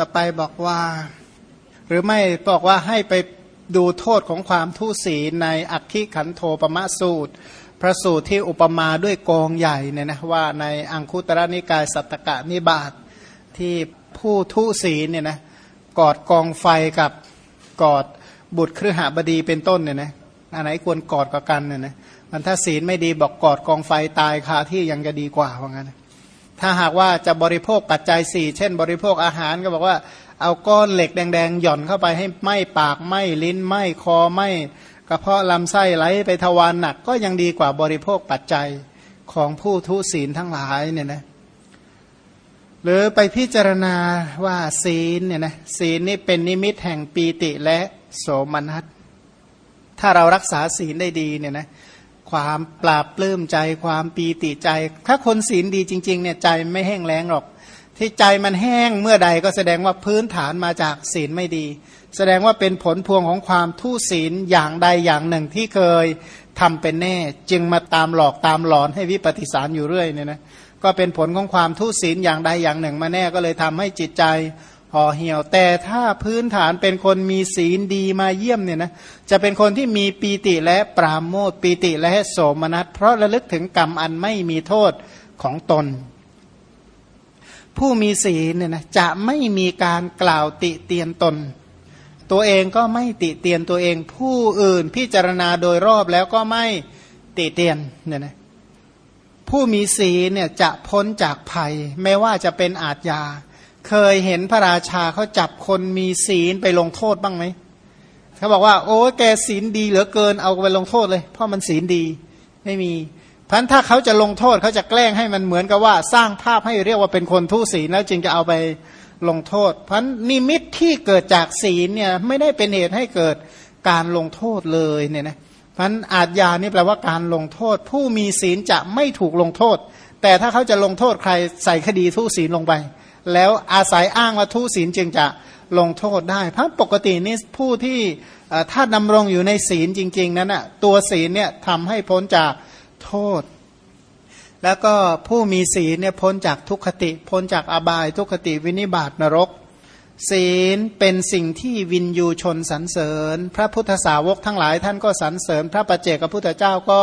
ต่อไปบอกว่า หรือไม่บอกว่าให้ไปดูโทษของความทุศีในอักขิขันโทปมะสูตร พระสูตรที่อุปมาด้วยกองใหญ่เนี่ยนะว่าในอังคุตระนิกายสัตตกะนิบาตทที่ผู้ทุศีเนี่ยนะกอดกองไฟกับกอดบุตรครหบดีเป็นต้นเนี่ยนะอันไหนควรกอดกับกันเนี่ยนะมันถ้าศีลไม่ดีบอกกอดกองไฟตายคาที่ยังจะดีกว่าว่างั้น ถ้าหากว่าจะบริโภคปัจจัยสี่เช่น บริโภคอาหารก็บอกว่าเอาก้อนเหล็กแดงๆ หย่อนเข้าไปให้ไหม้ปากไหม้ลิ้นไหม้คอไหม้กระเพาะลำไส้ไหลไปทวารหนักก็ยังดีกว่าบริโภคปัจจัยของผู้ทุศีลทั้งหลายเนี่ยนะหรือไปพิจารณาว่าศีลเนี่ยนะศีลนี่เป็นนิมิตแห่งปีติและโสมนัสถ้าเรารักษาศีลได้ดีเนี่ยนะ ความปราบปลื้มใจความปีติใจ ถ้าคนศีลดีจริงๆเนี่ยใจไม่แห้งแล้งหรอก ที่ใจมันแห้งเมื่อใดก็แสดงว่าพื้นฐานมาจากศีลไม่ดี แสดงว่าเป็นผลพวงของความทุศีลอย่างใดอย่างหนึ่งที่เคยทำเป็นแน่ จึงมาตามหลอกตามหลอนให้วิปฏิสารอยู่เรื่อยเนี่ยนะก็เป็นผลของความทุศีลอย่างใดอย่างหนึ่งมาแน่ก็เลยทำให้จิตใจ ห่อเหี่ยว แต่ถ้าพื้นฐานเป็นคนมีศีลดีมาเยี่ยมเนี่ยนะจะเป็นคนที่มีปีติและปราโมทปีติและโสมนัส เพราะระลึกถึงกรรมอันไม่มีโทษของตน ผู้มีศีลเนี่ยนะจะไม่มีการกล่าวติเตียนตน ตัวเองก็ไม่ติเตียนตัวเอง ผู้อื่นพิจารณาโดยรอบแล้วก็ไม่ติเตียนเนี่ยนะผู้มีศีลเนี่ยจะพ้นจากภัย ไม่ว่าจะเป็นอาทยา เคยเห็นพระราชาเขาจับคนมีศีลไปลงโทษบ้างไหมเขาบอกว่า โอ้แกศีลดีเหลือเกินเอาไปลงโทษเลย เพราะมันศีลดีไม่มีพันถ้าเขาจะลงโทษเขาจะแกล้งให้มันเหมือนกับว่า สร้างภาพให้เรียกว่าเป็นคนทุศีลแล้วจึงจะเอาไปลงโทษพันนิมิตที่เกิดจากศีลเนี่ยไม่ได้เป็นเหตุให้เกิดการลงโทษเลยเนี่ยนะพันอาจยานี่แปลว่าการลงโทษ ผู้มีศีลจะไม่ถูกลงโทษ แต่ถ้าเขาจะลงโทษใครใส่คดีทุศีลลงไป แล้วอาศัยอ้างว่าทุศีลจึงจะลงโทษได้ เพราะปกตินี่ผู้ที่ถ้าดำรงอยู่ในศีลจริง ๆ นั้นน่ะตัวศีลเนี่ยทำให้พ้นจากโทษ แล้วก็ผู้มีศีลเนี่ยพ้นจากทุกขติ พ้นจากอบายทุกขติวินิบาตนรก ศีลเป็นสิ่งที่วินยูชนสรรเสริญ พระพุทธสาวกทั้งหลายท่านก็สรรเสริญ พระปัจเจกพุทธเจ้าก็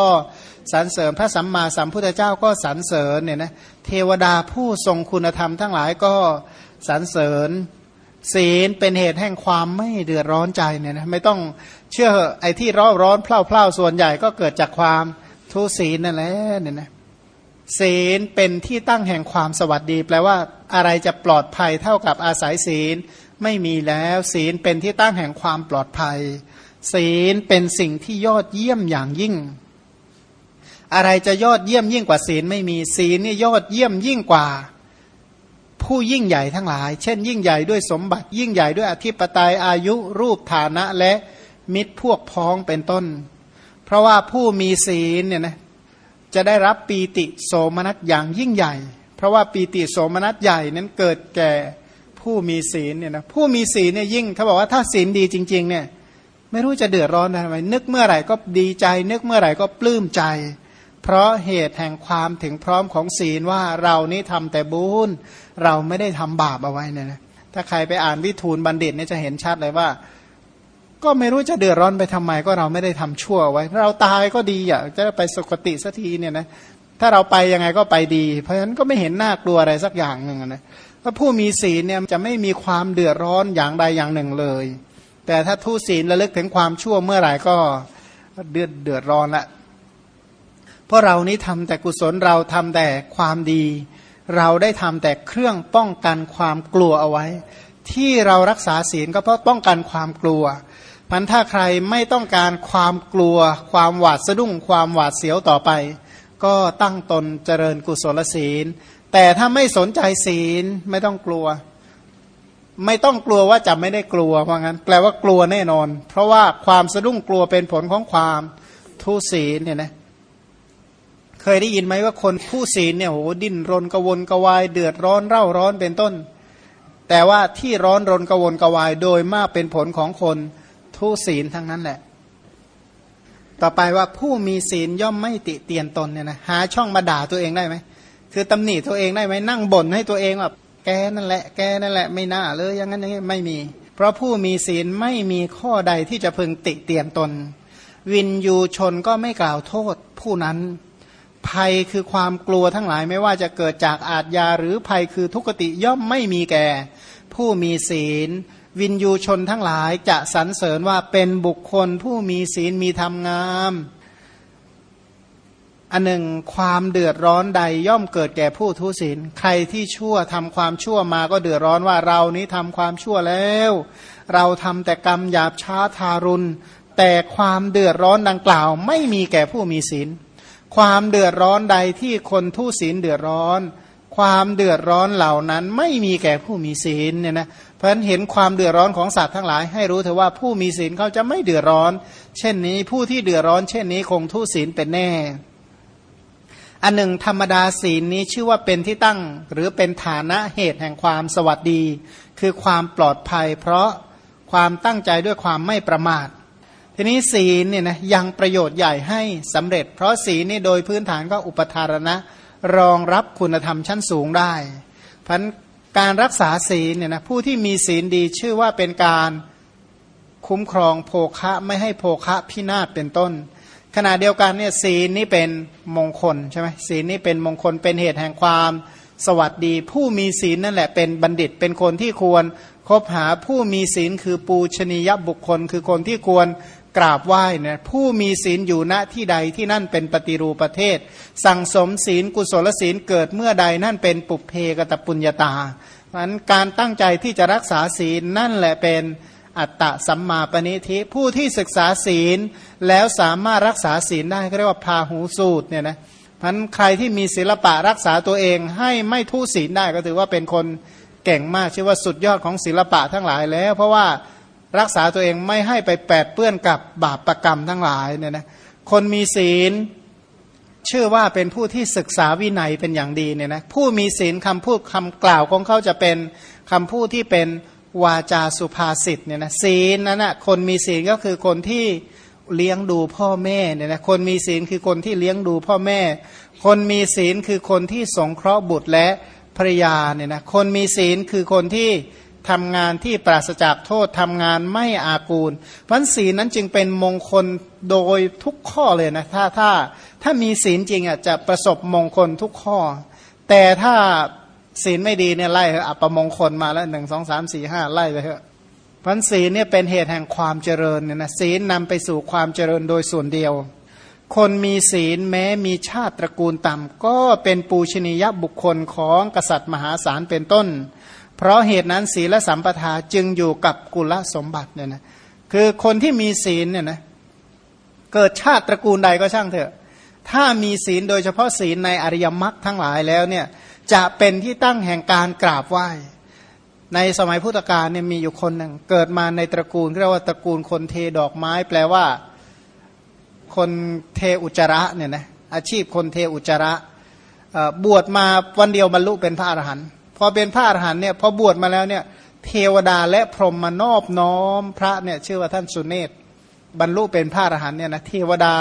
สรรเสริญพระสัมมาสัมพุทธเจ้าก็สรรเสริญเนี่ยนะเทวดาผู้ทรงคุณธรรมทั้งหลายก็สรรเสริญ ศีลเป็นเหตุแห่งความไม่เดือดร้อนใจเนี่ยนะไม่ต้องเชื่อไอ้ที่ร้อนร้อนเพล่าเพล่าส่วนใหญ่ก็เกิดจากความทุศีลนั่นแหละเนี่ยนะ ศีลเป็นที่ตั้งแห่งความสวัสดี แปลว่าอะไรจะปลอดภัยเท่ากับอาศัยศีลไม่มีแล้ว ศีลเป็นที่ตั้งแห่งความปลอดภัย ศีลเป็นสิ่งที่ยอดเยี่ยมอย่างยิ่ง อะไรจะยอดเยี่ยมยิ่งกว่าศีลไม่มีศีลนี่ยอดเยี่ยมยิ่งกว่า ผู้ยิ่งใหญ่ทั้งหลาย เช่น ยิ่งใหญ่ด้วยสมบัติยิ่งใหญ่ด้วยอธิปไตยอายุรูปฐานะและมิตรพวกพ้องเป็นต้น เพราะว่าผู้มีศีลเนี่ยนะ จะได้รับปีติโสมนัสอย่างยิ่งใหญ่ เพราะว่าปีติโสมนัสใหญ่นั้นเกิดแก่ผู้มีศีลเนี่ยนะผู้มีศีลเนี่ยยิ่งเขาบอกว่าถ้าศีลดีจริงๆเนี่ยไม่รู้จะเดือดร้อนทำไมนึกเมื่อไหร่ก็ดีใจ นึกเมื่อไหร่ก็ปลื้มใจ เพราะเหตุแห่งความถึงพร้อมของศีลว่าเรานี่ทำแต่บุญเราไม่ได้ทำบาปเอาไว้เนี่ยนะถ้าใครไปอ่านวิทูลบัณฑิตเนี่ยจะเห็นชัดเลยว่า ก็ไม่รู้จะเดือดร้อนไปทำไมก็เราไม่ได้ทำชั่วไว้ เราตายก็ดีอะจะไปสุคติสักทีเนี่ยนะถ้าเราไปยังไงก็ไปดี เพราะฉะนั้นก็ไม่เห็นน่ากลัวอะไรสักอย่างหนึ่งนะถ้าผู้มีศีลเนี่ยจะไม่มีความเดือดร้อนอย่างใดอย่างหนึ่งเลย แต่ถ้าทุศีลระลึกถึงความชั่วเมื่อไหร่ก็เดือดเดือดร้อนละเพราะเรานี้ทำแต่กุศลเราทำแต่ความดี เราได้ทำแต่เครื่องป้องกันความกลัวเอาไว้ ที่เรารักษาศีลก็เพราะป้องกันความกลัวพันถ้าใครไม่ต้องการความกลัว ความหวาดสะดุ้ง ความหวาดเสียวต่อไป ก็ตั้งตนเจริญกุศลศีล แต่ถ้าไม่สนใจศีลไม่ต้องกลัว ไม่ต้องกลัวว่าจะไม่ได้กลัวว่างั้น แปลว่ากลัวแน่นอน เพราะว่าความสะดุ้งกลัวเป็นผลของความทุศีลเนี่ยนะเคยได้ยินไหมว่าคนผู้ศีลเนี่ยโหดิ้นรนกระวนกระวายเดือดร้อนเร่าร้อนเป็นต้น แต่ว่าที่ร้อนรนกวนกวายโดยมากเป็นผลของคนทุศีลทั้งนั้นแหละ ต่อไปว่าผู้มีศีลย่อมไม่ติเตียนตนเนี่ยนะหาช่องมาด่าตัวเองได้ไหมคือตำหนิตัวเองได้ไหมนั่งบ่นให้ตัวเองแบบแกนั่นแหละ แกนั่นแหละไม่น่าเลยอย่างนั้นอย่างนี้ไม่มี เพราะผู้มีศีลไม่มีข้อใดที่จะพึงติเตียนตน วินยูชนก็ไม่กล่าวโทษผู้นั้น ภัยคือความกลัวทั้งหลายไม่ว่าจะเกิดจากอาทยาหรือภัยคือทุกติย่อมไม่มีแก่ ผู้มีศีล วินยูชนทั้งหลายจะสรรเสริญว่าเป็นบุคคลผู้มีศีลมีธรรมงามอันหนึ่งความเดือดร้อนใดย่อมเกิดแก่ผู้ทุศีล ใครที่ชั่วทำความชั่วมาก็เดือดร้อนว่าเรานี้ทำความชั่วแล้ว เราทำแต่กรรมหยาบช้าทารุณ แต่ความเดือดร้อนดังกล่าว ไม่มีแก่ผู้มีศีล ความเดือดร้อนใดที่คนทุศีลเดือดร้อน ความเดือดร้อนเหล่านั้นไม่มีแก่ผู้มีศีลเนี่ยนะเพราะฉะนั้นเห็นความเดือดร้อนของสัตว์ทั้งหลาย ให้รู้เถอะว่าผู้มีศีลเขาจะไม่เดือดร้อน เช่นนี้ผู้ที่เดือดร้อน เช่นนี้คงทุศีลเป็นแน่ อันหนึ่งธรรมดาศีลนี้ชื่อว่าเป็นที่ตั้ง หรือเป็นฐานะเหตุแห่งความสวัสดี คือความปลอดภัย เพราะความตั้งใจด้วยความไม่ประมาท ทีนี้ศีลเนี่ยนะยังประโยชน์ใหญ่ให้สำเร็จ เพราะศีลนี่โดยพื้นฐานก็อุปทานนะรองรับคุณธรรมชั้นสูงได้พันการรักษาศีลเนี่ยนะผู้ที่มีศีลดีชื่อว่าเป็นการคุ้มครองโภคะไม่ให้โภคะพินาศเป็นต้น ขณะเดียวกันเนี่ยศีลนี้เป็นมงคลใช่ไหมศีลนี้เป็นมงคลเป็นเหตุแห่งความสวัสดี ผู้มีศีลนั่นแหละเป็นบัณฑิตเป็นคนที่ควรคบหาผู้มีศีลคือปูชนียบุคคล คือคนที่ควร กราบไหว้เนี่ยผู้มีศีลอยู่ณที่ใดที่นั่นเป็นปฏิรูปประเทศ สั่งสมศีลกุศลศีลเกิดเมื่อใดนั่นเป็นปุเพกตปุญญาตาเพราะนั้นการตั้งใจที่จะรักษาศีลนั่นแหละเป็นอัตตะสัมมาปณิธิผู้ที่ศึกษาศีลแล้วสามารถรักษาศีลได้ก็เรียกว่าพาหูสูตรเนี่ยนะพันใครที่มีศิลปะรักษาตัวเองให้ไม่ทุศีลได้ก็ถือว่าเป็นคนเก่งมากชื่อว่าสุดยอดของศิลปะทั้งหลายแล้ว เพราะว่า รักษาตัวเองไม่ให้ไปแปดเปื้อนกับบาปประกรรมทั้งหลายเนี่ยนะคนมีศีลเชื่อว่าเป็นผู้ที่ศึกษาวินัยเป็นอย่างดีเนี่ยนะผู้มีศีลคำพูดคำกล่าวของเขาจะเป็นคำพูดที่เป็นวาจาสุภาษิตเนี่ยนะศีลนั้นนะคนมีศีลก็คือคนที่เลี้ยงดูพ่อแม่เนี่ยนะคนมีศีลคือคนที่เลี้ยงดูพ่อแม่ คนมีศีลคือคนที่สงเคราะห์บุตรและภรยาเนี่ยนะคนมีศีลคือคนที่ ทำงานที่ปราศจากโทษทำงานไม่อากูลพันศีลนั้นจึงเป็นมงคลโดยทุกข้อเลยนะถ้าถ้าถ้ามีศีลจริงอะจะประสบมงคลทุกข้อ แต่ถ้าศีลไม่ดีเนี่ยไล่อัปมงคลมาแล้วหนึ่งสองสามสี่ห้าไล่ไปเถอะพันศีลเนี่ยเป็นเหตุแห่งความเจริญเนี่ยนะศีลนำไปสู่ความเจริญโดยส่วนเดียว คนมีศีลแม้มีชาติตระกูลต่ำก็เป็นปูชนียบุคคลของกษัตริย์มหาศาลเป็นต้น เพราะเหตุนั้นศีลสัมปทาจึงอยู่กับกุลสมบัติเนี่ยนะคือคนที่มีศีลเนี่ยนะเกิดชาติตระกูลใดก็ช่างเถอะ ถ้ามีศีลโดยเฉพาะศีลในอริยมรรคทั้งหลายแล้วเนี่ยจะเป็นที่ตั้งแห่งการกราบไหว้ ในสมัยพุทธกาลเนี่ยมีอยู่คนหนึ่งเกิดมาในตระกูลเรียกว่าตระกูลคนเทดอกไม้ แปลว่า คนเทอุจระเนี่ยนะอาชีพคนเทอุจระบวชมาวันเดียวบรรลุเป็นพระอรหันต์ พอเป็นพระอรหันต์เนี่ยพอบวชมาแล้วเนี่ยเทวดาและพรหมมานอบน้อมพระเนี่ยชื่อว่าท่านสุเนศบรรลุเป็นพระอรหันต์เนี่ยนะเทวดา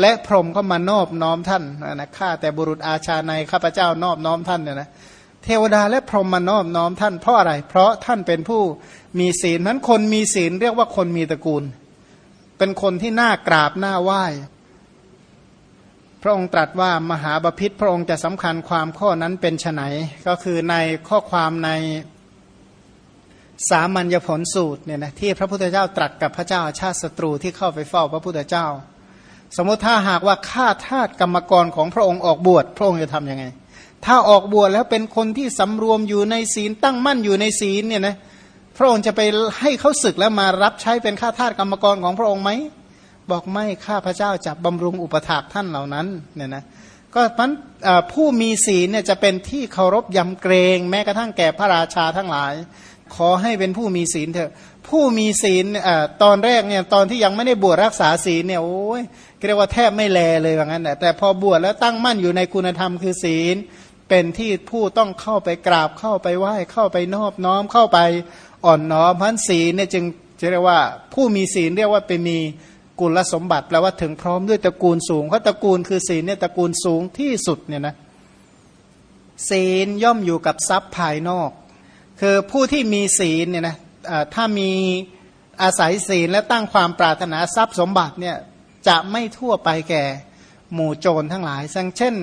และพรหมก็มานอบน้อมท่านนะข้าแต่บุรุษอาชาในข้าพเจ้านอบน้อมท่านเนี่ยนะเทวดาและพรหมมานอบน้อมท่านเพราะอะไร เพราะท่านเป็นผู้มีศีลนั้นคนมีศีลเรียกว่าคนมีตระกูล เป็นคนที่น่ากราบน่าไหว้ พระองค์ตรัสว่ามหาบพิษพระองค์จะสำคัญความข้อนั้นเป็นไนก็คือในข้อความในสามัญญผลสูตรเนี่ยนะที่พระพุทธเจ้าตรัสกับพระเจ้าชาติศัตรูที่เข้าไปเฝ้าพระพุทธเจ้า สมมติถ้าหากว่าข้าทาสกรรมกรของพระองค์ออกบวชพระองค์จะทํำยังไง ถ้าออกบวชแล้วเป็นคนที่สำรวมอยู่ในศีลตั้งมั่นอยู่ในศีลเนี่ยนะพระองค์จะไปให้เขาศึกแล้วมารับใช้เป็นข้าทาสกรรมกรของพระองค์ไหม บอกไม่ข้าพระเจ้าจะบำรุงอุปถากท่านเหล่านั้นเนี่ยนะก็มันผู้มีศีลเนี่ยจะเป็นที่เคารพยำเกรงแม้กระทั่งแก่พระราชาทั้งหลาย ขอให้เป็นผู้มีศีลเถอะ ผู้มีศีลตอนแรกเนี่ยตอนที่ยังไม่ได้บวชรักษาศีลเนี่ยโอ้ยเรียกว่าแทบไม่แลเลยว่างั้นแต่พอบวชแล้วตั้งมั่นอยู่ในคุณธรรมคือศีล เป็นที่ผู้ต้องเข้าไปกราบเข้าไปไหว้เข้าไปนอบน้อมเข้าไปอ่อนน้อมพันศีลเนี่ยจึงเรียกว่าผู้มีศีลเรียกว่าเป็นมี กุลสมบัติแปลว่าถึงพร้อมด้วยตระกูลสูงเพราะตระกูลคือศีลเนี่ยตระกูลสูงที่สุดเนี่ยนะศีลย่อมอยู่กับทรัพย์ภายนอก คือผู้ที่มีศีลเนี่ยนะถ้ามีอาศัยศีลและตั้งความปรารถนาทรัพย์สมบัติเนี่ยจะไม่ทั่วไปแก่หมู่โจรทั้งหลายเช่น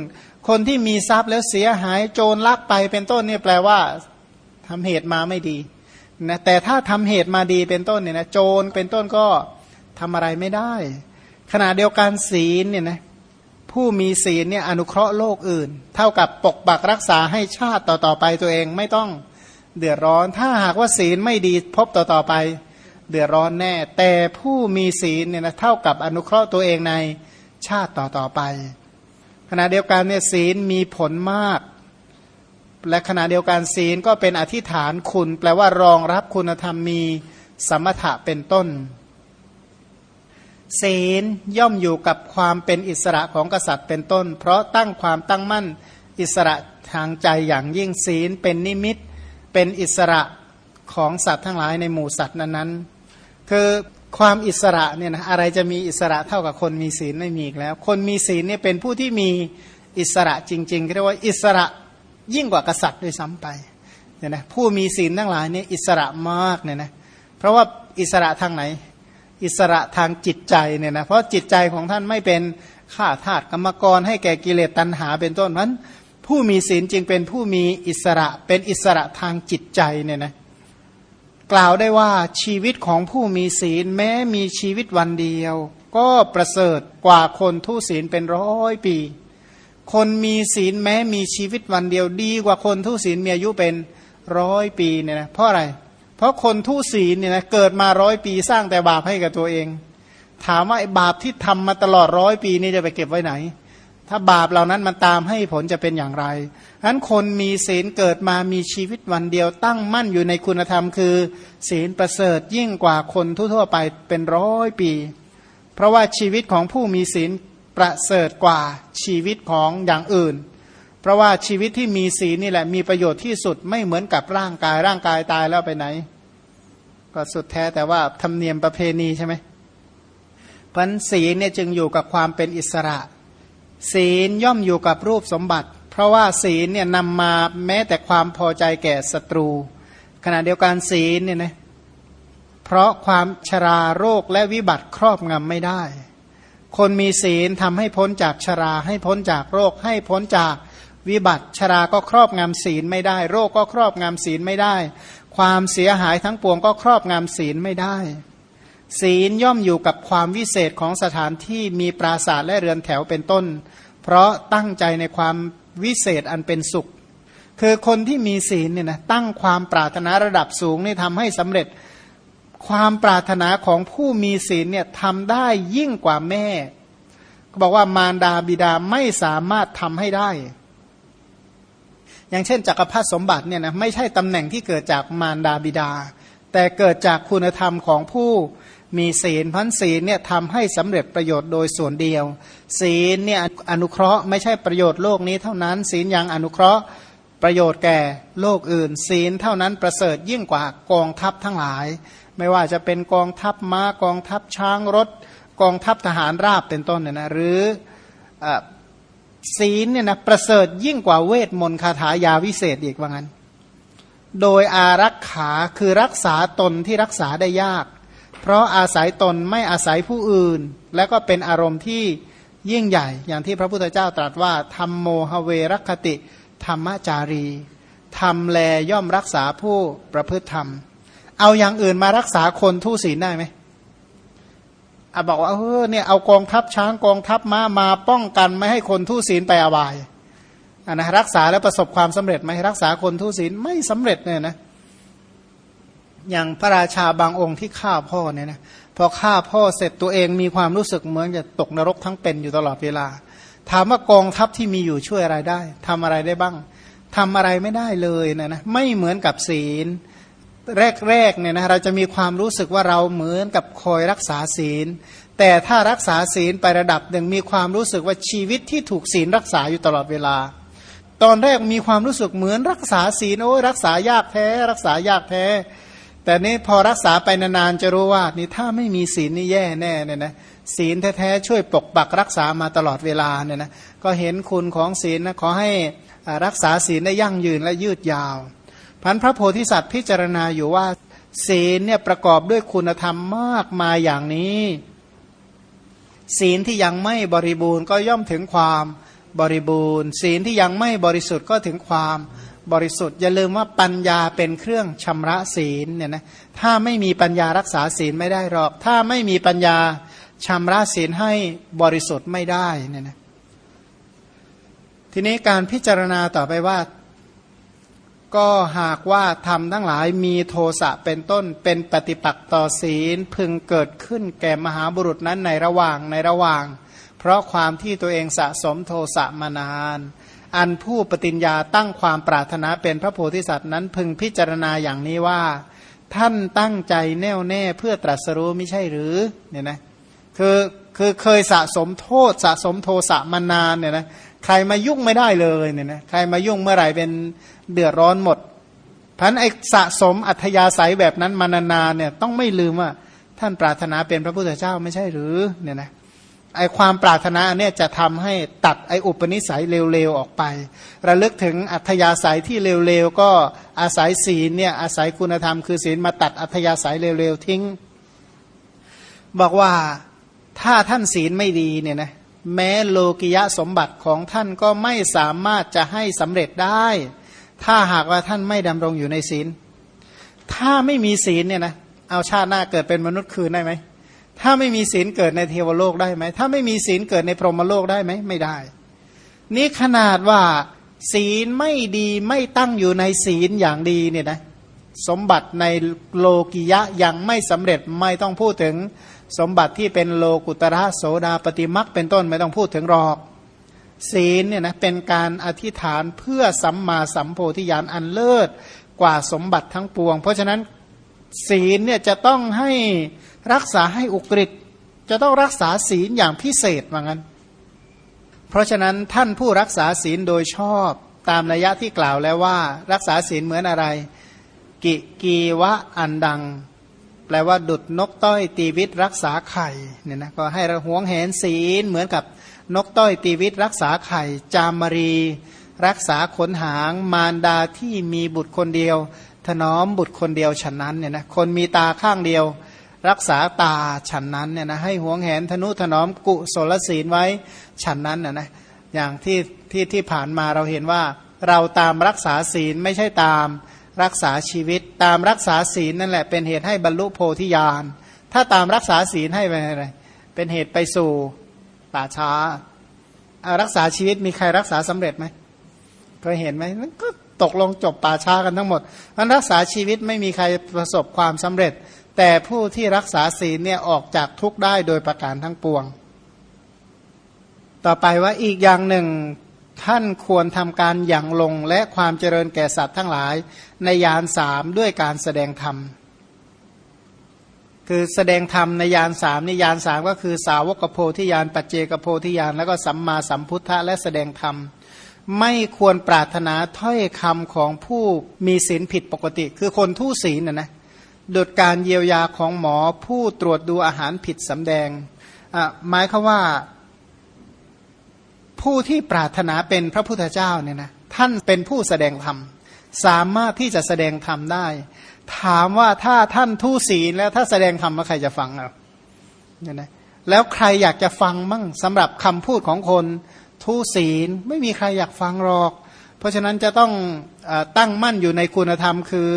คนที่มีทรัพย์แล้วเสียหายโจรลักไปเป็นต้นเนี่ยแปลว่าทำเหตุมาไม่ดีนะแต่ถ้าทำเหตุมาดีเป็นต้นเนี่ยนะโจรเป็นต้นก็ ทำอะไรไม่ได้ ขณะเดียวกันศีลเนี่ยนะผู้มีศีลเนี่ยอนุเคราะห์โลกอื่น เท่ากับปกปักรักษาให้ชาติต่อๆไปตัวเองไม่ต้องเดือดร้อน ถ้าหากว่าศีลไม่ดีพบต่อๆไป เดือดร้อนแน่ แต่ผู้มีศีลเนี่ยนะเท่ากับอนุเคราะห์ตัวเองในชาติต่อๆไป ขณะเดียวกันเนี่ยศีลมีผลมาก และขณะเดียวกันศีลก็เป็นอธิษฐานคุณ แปลว่ารองรับคุณธรรมมีสมถะเป็นต้น ศีลย่อมอยู่กับความเป็นอิสระของกษัตริย์เป็นต้น เพราะตั้งความตั้งมั่นอิสระทางใจอย่างยิ่งศีลเป็นนิมิต เป็นอิสระของสัตว์ทั้งหลายในหมู่สัตว์นั้นๆ คือความอิสระเนี่ยนะอะไรจะมีอิสระเท่ากับคนมีศีลไม่มีอีกแล้ว คนมีศีลเนี่ยเป็นผู้ที่มีอิสระจริงๆเรียกว่าอิสระยิ่งกว่ากษัตริย์ด้วยซ้ำไปเนี่ยนะผู้มีศีลทั้งหลายเนี่ยอิสระมากเนี่ยนะเพราะว่าอิสระทางไหน อิสระทางจิตใจเนี่ยนะเพราะจิตใจของท่านไม่เป็นข้าทาสกรรมกรให้แก่กิเลสตัณหาเป็นต้นเพราะผู้มีศีลจึงเป็นผู้มีอิสระเป็นอิสระทางจิตใจเนี่ยนะกล่าวได้ว่าชีวิตของผู้มีศีลแม้มีชีวิตวันเดียว ก็ประเสริฐกว่าคนทุศีลเป็นร้อยปี คนมีศีลแม้มีชีวิตวันเดียวดีกว่าคนทุศีลมีอายุเป็นร้อยปีเนี่ยนะเพราะอะไรเเพราะคนทุศีลเนี่ยนะเกิดมาร้อยปีสร้างแต่บาปให้กับตัวเอง ถามว่าไอ้บาปที่ทำมาตลอดร้อยปีนี่จะไปเก็บไว้ไหน ถ้าบาปเหล่านั้นมันตามให้ผลจะเป็นอย่างไรฉะนั้นคนมีศีลเกิดมามีชีวิตวันเดียวตั้งมั่นอยู่ในคุณธรรม คือ ศีลประเสริฐยิ่งกว่าคนทั่วๆไปเป็นร้อยปี เพราะว่าชีวิตของผู้มีศีลประเสริฐกว่าชีวิตของอย่างอื่น เพราะว่าชีวิตที่มีศีลนี่แหละ มีประโยชน์ที่สุดไม่เหมือนกับร่างกาย ร่างกายตายแล้วไปไหน ก็สุดแท้แต่ว่าธรรมเนียมประเพณีใช่ไหมพันศีลเนี่ยจึงอยู่กับความเป็นอิสระ ศีลย่อมอยู่กับรูปสมบัติ เพราะว่าศีลเนี่ยนำมาแม้แต่ความพอใจแก่ศัตรู ขณะเดียวกันศีลเนี่ยนะเพราะความชราโรคและวิบัติครอบงำไม่ได้ คนมีศีลทำให้พ้นจากชราให้พ้นจากโรคให้พ้นจาก วิบัติ ชราก็ครอบงำศีลไม่ได้ โรคก็ครอบงำศีลไม่ได้ ความเสียหายทั้งปวงก็ครอบงำศีลไม่ได้ ศีลย่อมอยู่กับความวิเศษของสถานที่มีปราสาทและเรือนแถวเป็นต้น เพราะตั้งใจในความวิเศษอันเป็นสุข คือคนที่มีศีลเนี่ยนะตั้งความปรารถนาระดับสูงนี่ทำให้สำเร็จความปรารถนาของผู้มีศีลเนี่ยทำได้ยิ่งกว่าแม่ ก็บอกว่ามารดาบิดาไม่สามารถทำให้ได้ อย่างเช่นจักรพรรดิสมบัติเนี่ยนะไม่ใช่ตำแหน่งที่เกิดจากมารดาบิดา แต่เกิดจากคุณธรรมของผู้มีศีลพันศีลเนี่ยทำให้สำเร็จประโยชน์โดยส่วนเดียว ศีลเนี่ยอนุเคราะห์ไม่ใช่ประโยชน์โลกนี้เท่านั้น ศีลยังอนุเคราะห์ประโยชน์แก่โลกอื่น ศีลเท่านั้นประเสริฐยิ่งกว่ากองทัพทั้งหลาย ไม่ว่าจะเป็นกองทัพม้ากองทัพช้างรถ กองทัพทหารราบเป็นต้นเนี่ยนะหรือ ศีลเนี่ยนะประเสริฐยิ่งกว่าเวทมนต์คาถายาวิเศษอีกว่างั้น โดยอารักขาคือรักษาตนที่รักษาได้ยาก เพราะอาศัยตนไม่อาศัยผู้อื่น และก็เป็นอารมณ์ที่ยิ่งใหญ่ อย่างที่พระพุทธเจ้าตรัสว่าธรรมโมหเวรคติ ธรรมจารีทำแลย่อมรักษาผู้ประพฤติธรรม เอาอย่างอื่นมารักษาคนทุศีลได้ไหม อาบอกว่าเออเนี่ยเอากองทัพช้างกองทัพม้ามาป้องกันไม่ให้คนทุศีลไปอบายอันนะรักษาแล้วประสบความสำเร็จไหมรักษาคนทุศีลไม่สำเร็จเนี่ยนะอย่างพระราชาบางองค์ที่ฆ่าพ่อเนี่ยนะพอฆ่าพ่อเสร็จตัวเองมีความรู้สึกเหมือนจะตกนรกทั้งเป็นอยู่ตลอดเวลา ถามว่ากองทัพที่มีอยู่ช่วยอะไรได้ทำอะไรได้บ้างทำอะไรไม่ได้เลยนะนะไม่เหมือนกับศีล แรกๆเนี่ยนะเราจะมีความรู้สึกว่าเราเหมือนกับคอยรักษาศีล แต่ถ้ารักษาศีลไประดับหนึ่งมีความรู้สึกว่าชีวิตที่ถูกศีลรักษาอยู่ตลอดเวลา ตอนแรกมีความรู้สึกเหมือนรักษาศีลโอ้ยรักษายากแท้ รักษายากแท้ แต่นี้พอรักษาไปนานๆจะรู้ว่านี่ถ้าไม่มีศีลนี่แย่แน่เนี่ยนะศีลแท้ๆช่วยปกปักรักษามาตลอดเวลาเนี่ยนะก็เห็นคุณของศีลนะขอให้รักษาศีลได้ยั่งยืนและยืดยาว พันพระโพธิสัตว์พิจารณาอยู่ว่า ศีลเนี่ยประกอบด้วยคุณธรรมมากมายอย่างนี้ ศีลที่ยังไม่บริบูรณ์ก็ย่อมถึงความบริบูรณ์ ศีลที่ยังไม่บริสุทธิ์ก็ถึงความบริสุทธิ์อย่าลืมว่าปัญญาเป็นเครื่องชำระศีลเนี่ยนะถ้าไม่มีปัญญารักษาศีลไม่ได้หรอก ถ้าไม่มีปัญญาชำระศีลให้บริสุทธิ์ไม่ได้เนี่ยนะทีนี้การพิจารณาต่อไปว่า ก็หากว่าทำทั้งหลายมีโทสะเป็นต้นเป็นปฏิปักษ์ต่อศีลพึงเกิดขึ้นแก่มหาบุรุษนั้นในระหว่างในระหว่าง เพราะความที่ตัวเองสะสมโทสะมานาน อันผู้ปฏิญญาตั้งความปรารถนาเป็นพระโพธิสัตว์นั้นพึงพิจารณาอย่างนี้ว่า ท่านตั้งใจแน่วแน่เพื่อตรัสรู้ไม่ใช่หรือเนี่ยนะคือคือเคยสะสมโทษสะสมโทสะมานานเนี่ยนะใครมายุ่งไม่ได้เลยเนี่ยนะใครมายุ่งเมื่อไหร่เป็น เดือดร้อนหมดพันไอสะสมอัธยาศัยแบบนั้นมานานๆเนี่ยต้องไม่ลืมว่าท่านปรารถนาเป็นพระพุทธเจ้าไม่ใช่หรือเนี่ยนะไอความปรารถนาเนี่ยจะทำให้ตัดไออุปนิสัยเร็วๆออกไป ระลึกถึงอัธยาศัยที่เร็วๆก็อาศัยศีลเนี่ยอาศัยคุณธรรมคือศีลมาตัดอัธยาศัยเร็วๆทิ้ง บอกว่าถ้าท่านศีลไม่ดีเนี่ยนะแม้โลกิยะสมบัติของท่านก็ไม่สามารถจะให้สำเร็จได้ ถ้าหากว่าท่านไม่ดำรงอยู่ในศีล ถ้าไม่มีศีลเนี่ยนะเอาชาติหน้าเกิดเป็นมนุษย์คืนได้ไหมถ้าไม่มีศีลเกิดในเทวโลกได้ไหมถ้าไม่มีศีลเกิดในพรหมโลกได้ไหมไม่ได้ นี่ขนาดว่าศีลไม่ดีไม่ตั้งอยู่ในศีลอย่างดีเนี่ยนะสมบัติในโลกิยะยังไม่สำเร็จไม่ต้องพูดถึงสมบัติที่เป็นโลกุตระโสดาปฏิมักเป็นต้นไม่ต้องพูดถึงหรอก ศีลเนี่ยนะเป็นการอธิษฐานเพื่อสัมมาสัมโพธิญาณอันเลิศกว่าสมบัติทั้งปวง เพราะฉะนั้นศีลเนี่ยจะต้องให้รักษาให้อุกฤษจะต้องรักษาศีลอย่างพิเศษว่างั้น เพราะฉะนั้นท่านผู้รักษาศีลโดยชอบตามนัยยะที่กล่าวแล้วว่า รักษาศีลเหมือนอะไร กิกีวะอันดัง แปลว่าดุดนกต้อยตีวิตรักษาไข่เนี่ยนะก็ให้ระหวงแหนศีลเหมือนกับ นกต้อยตีวิตรักษาไข่ จามรี รักษาขนหาง มารดาที่มีบุตรคนเดียว ถนอมบุตรคนเดียวฉะนั้นเนี่ยนะคนมีตาข้างเดียว รักษาตาฉันนั้นเนี่ยนะให้หวงแหนธนุถนอมกุศลศีลไว้ฉันนั้นนะนะอย่างที่ที่ที่ผ่านมาเราเห็นว่า เราตามรักษาศีลไม่ใช่ตามรักษาชีวิต ตามรักษาศีลนั่นแหละเป็นเหตุให้บรรลุโพธิญาณถ้าตามรักษาศีลให้เป็นอะไรเป็นเหตุไปสู่ ป่าช้ารักษาชีวิตมีใครรักษาสำเร็จไหมเคยเห็นไหมก็ตกลงจบป่าช้ากันทั้งหมดมันรักษาชีวิตไม่มีใครประสบความสำเร็จ แต่ผู้ที่รักษาศีลเนี่ยออกจากทุกข์ได้โดยประการทั้งปวง ต่อไปว่าอีกอย่างหนึ่งท่านควรทำการอย่างลงและความเจริญแก่สัตว์ทั้งหลาย ในยานสามด้วยการแสดงธรรม คือแสดงธรรมในยานสามในยานสามก็คือสาวกโพธิยานปัจเจกโพธิยานแล้วก็สัมมาสัมพุทธะและแสดงธรรม ไม่ควรปรารถนาถ้อยคำของผู้มีศีลผิดปกติ คือคนทุศีลนะนะดุดการเยียวยาของหมอผู้ตรวจดูอาหารผิดสำแดงหมายคือว่า ผู้ที่ปรารถนาเป็นพระพุทธเจ้าเนี่ยนะท่านเป็นผู้แสดงธรรมสามารถที่จะแสดงธรรมได้ ถามว่าถ้าท่านทุศีลแล้วถ้าแสดงธรรมใครจะฟังอะเนี่ยนะแล้วใครอยากจะฟังมั่งสำหรับคำพูดของคนทุศีลไม่มีใครอยากฟังหรอก เพราะฉะนั้นจะต้องอตั้งมั่นอยู่ในคุณธรรมคือ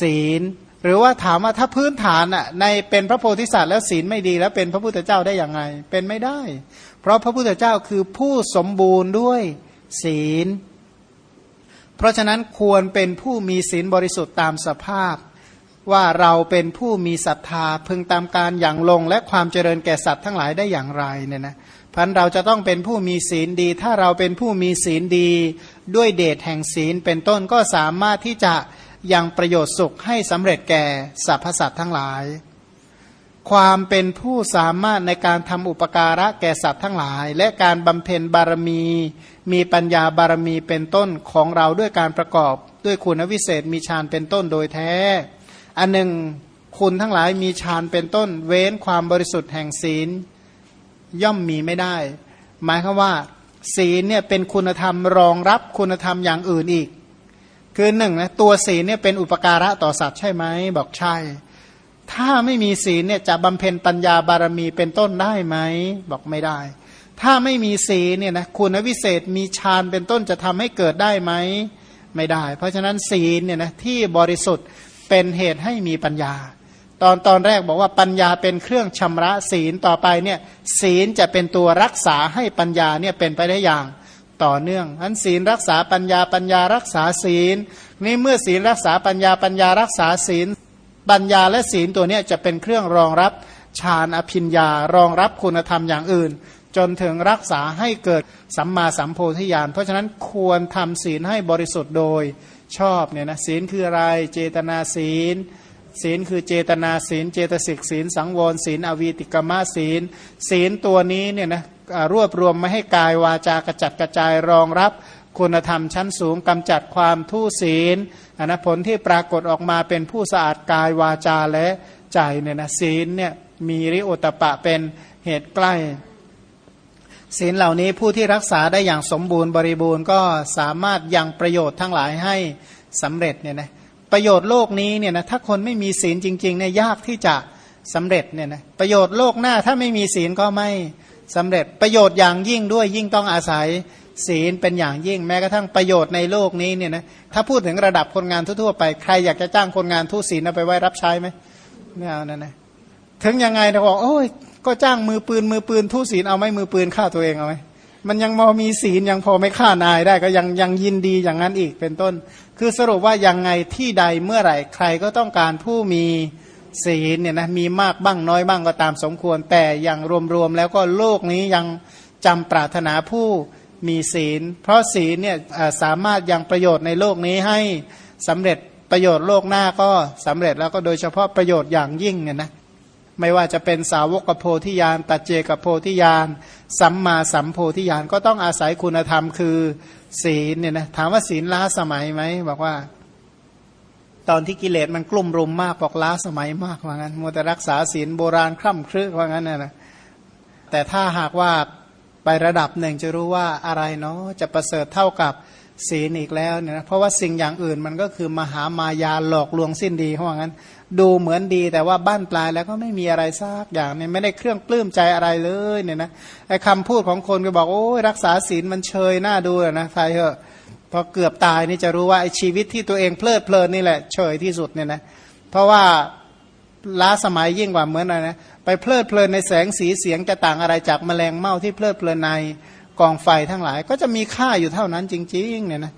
ศีล หรือว่าถามว่าถ้าพื้นฐานอะในเป็นพระโพธิสัตว์แล้วศีลไม่ดีแล้วเป็นพระพุทธเจ้าได้อย่างไง เป็นไม่ได้ เพราะพระพุทธเจ้าคือผู้สมบูรณ์ด้วยศีล เพราะฉะนั้นควรเป็นผู้มีศีลบริสุทธิ์ตามสภาพ ว่าเราเป็นผู้มีศรัทธาพึงตามการอย่างลง และความเจริญแก่สัตว์ทั้งหลายได้อย่างไรเนี่ยนะพันเราจะต้องเป็นผู้มีศีลดี ถ้าเราเป็นผู้มีศีลดี ด้วยเดชแห่งศีลเป็นต้นก็สามารถที่จะยังประโยชน์สุขให้สำเร็จแก่สรรพสัตว์ทั้งหลาย ความเป็นผู้สามารถในการทำอุปการะแก่สัตว์ทั้งหลาย และการบำเพ็ญบารมี มีปัญญาบารมีเป็นต้นของเราด้วยการประกอบด้วยคุณวิเศษมีฌานเป็นต้นโดยแท้ อันหนึ่งคุณทั้งหลายมีฌานเป็นต้น เว้นความบริสุทธิ์แห่งศีล ย่อมมีไม่ได้ หมายคือว่า ศีลเนี่ยเป็นคุณธรรมรองรับคุณธรรมอย่างอื่นอีก คือหนึ่งนะตัวศีลเนี่ยเป็นอุปการะต่อสัตว์ใช่ไหมบอกใช่ ถ้าไม่มีศีลเนี่ยจะบำเพ็ญปัญญาบารมีเป็นต้นได้ไหมบอกไม่ได้ ถ้าไม่มีศีลเนี่ยนะคุณวิเศษมีฌานเป็นต้นจะทำให้เกิดได้ไหมไม่ได้ เพราะฉะนั้นศีลเนี่ยนะที่บริสุทธิ์เป็นเหตุให้มีปัญญา ตอนตอนแรกบอกว่าปัญญาเป็นเครื่องชำระศีลต่อไปเนี่ยศีลจะเป็นตัวรักษาให้ปัญญาเนี่ยเป็นไปได้อย่างต่อเนื่องอันศีลรักษาปัญญาปัญญารักษาศีลนี่เมื่อศีลรักษาปัญญาปัญญารักษาศีล ปัญญาและศีลตัวนี้จะเป็นเครื่องรองรับฌานอภิญญารองรับคุณธรรมอย่างอื่น จนถึงรักษาให้เกิดสัมมาสัมโพธิญาณเพราะฉะนั้นควรทำศีลให้บริสุทธิ์โดยชอบเนี่ยนะศีลคืออะไรเจตนาศีล ศีลคือเจตนาศีล เจตสิกศีล สังวรศีล อวีติกมาศีล ศีลตัวนี้เนี่ยนะรวบรวมไม่ให้กายวาจากระจัดกระจายรองรับ คุณธรรมชั้นสูงกำจัดความทุศีลอนะผลที่ปรากฏออกมาเป็นผู้สะอาดกายวาจาและใจเนี่ยนะศีลเนี่ยมีริโอตปะเป็นเหตุใกล้ ศีลเหล่านี้ผู้ที่รักษาได้อย่างสมบูรณ์บริบูรณ์ก็สามารถยังประโยชน์ทั้งหลายให้สำเร็จเนี่ยนะประโยชน์โลกนี้เนี่ยนะถ้าคนไม่มีศีลจริงๆเนี่ยยากที่จะสำเร็จเนี่ยนะประโยชน์โลกหน้าถ้าไม่มีศีลก็ไม่สำเร็จประโยชน์อย่างยิ่งด้วยยิ่งต้องอาศัย ศีลเป็นอย่างยิ่งแม้กระทั่งประโยชน์ในโลกนี้เนี่ยนะถ้าพูดถึงระดับคนงานทั่วๆไปใครอยากจะจ้างคนงานทุศีลเอาไปไว้รับใช้ไหมไม่เอานั่นนะถึงยังไงเราบอกโอ้ยก็จ้างมือปืนมือปืนทุศีลเอาไหมมือปืนฆ่าตัวเองเอาไหมมันยังมอมีศีลยังพอไม่ฆ่านายได้ก็ยังยังยินดีอย่างนั้นอีกเป็นต้น คือสรุปว่ายังไงที่ใดเมื่อไหร่ใครก็ต้องการผู้มีศีลเนี่ยนะมีมากบ้างน้อยบ้างก็ตามสมควร แต่อย่างรวมๆแล้วก็โลกนี้ยังจำปรารถนาผู้ มีศีล เพราะศีลเนี่ยสามารถยังประโยชน์ในโลกนี้ให้สำเร็จประโยชน์โลกหน้าก็สำเร็จแล้วก็โดยเฉพาะประโยชน์อย่างยิ่งเนี่ยนะไม่ว่าจะเป็นสาวกโพธิญาณตัจเจกโพธิญาณสัมมาสัมโพธิญาณก็ต้องอาศัยคุณธรรมคือศีลเนี่ยนะถามว่าศีลล้าสมัยไหมบอกว่า ตอนที่กิเลสมันกลุ่มรุมมากบอกล้าสมัยมากว่างั้นมัวแต่รักษาศีลโบราณคร่ำครึกว่างั้นนะนะแต่ถ้าหากว่า ไประดับหนึ่งจะรู้ว่าอะไรเนาะจะประเสริฐเท่ากับศีลอีกแล้วเนี่ยนะเพราะว่าสิ่งอย่างอื่นมันก็คือมหามายาหลอกลวงสิ้นดีเขาว่างั้น ดูเหมือนดีแต่ว่าบ้านปลายแล้วก็ไม่มีอะไรซากอย่างเนี่ยไม่ได้เครื่องปลื้มใจอะไรเลยเนี่ยนะไอ้คำพูดของคนก็บอกโอ้ยรักษาศีลมันเชยหน้าดูนะใครเหอะพอเกือบตายนี่จะรู้ว่าไอ้ชีวิตที่ตัวเองเพลิดเพลินนี่แหละเฉยที่สุดเนี่ยนะเพราะว่า ล้าสมัยยิ่งกว่าเหมือนอะไรนะไปเพลิดเพลินในแสงสีเสียงจะต่างอะไรจากแมลงเม่าที่เพลิดเพลินในกองไฟทั้งหลาย ก็จะมีค่าอยู่เท่านั้นจริงๆเนี่ยนะ